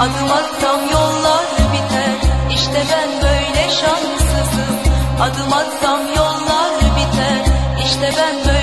Adım atsam yollar biter. İşte ben böyle şanssızım. Adım atsam yollar biter. İşte ben böyle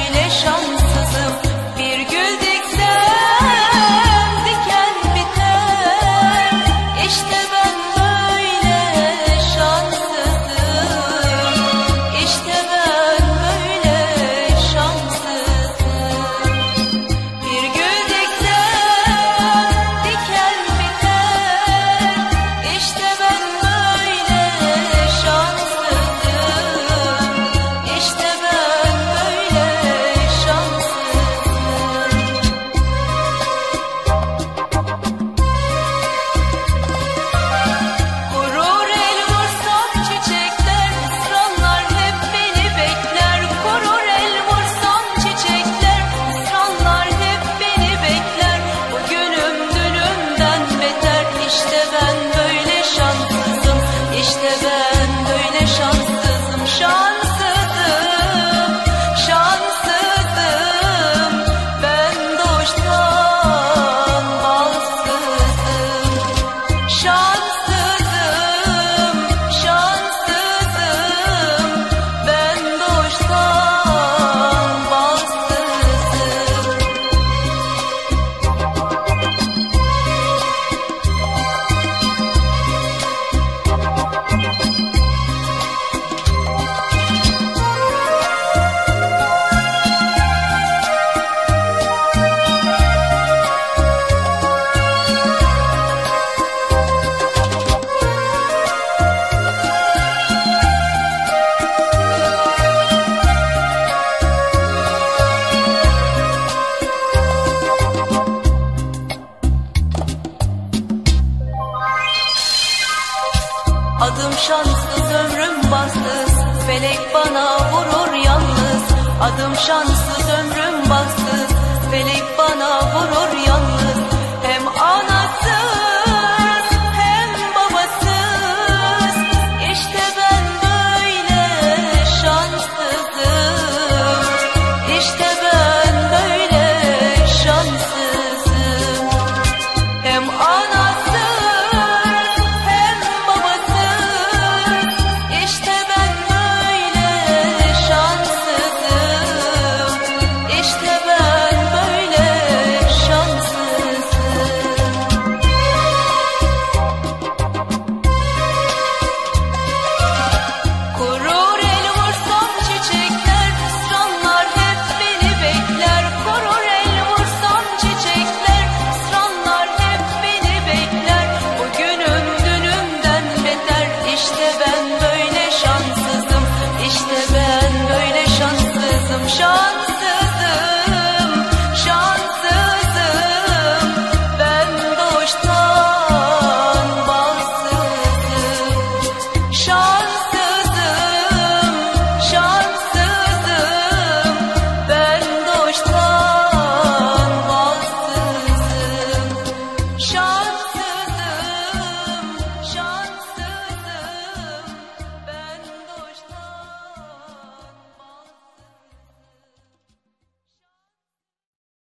Adım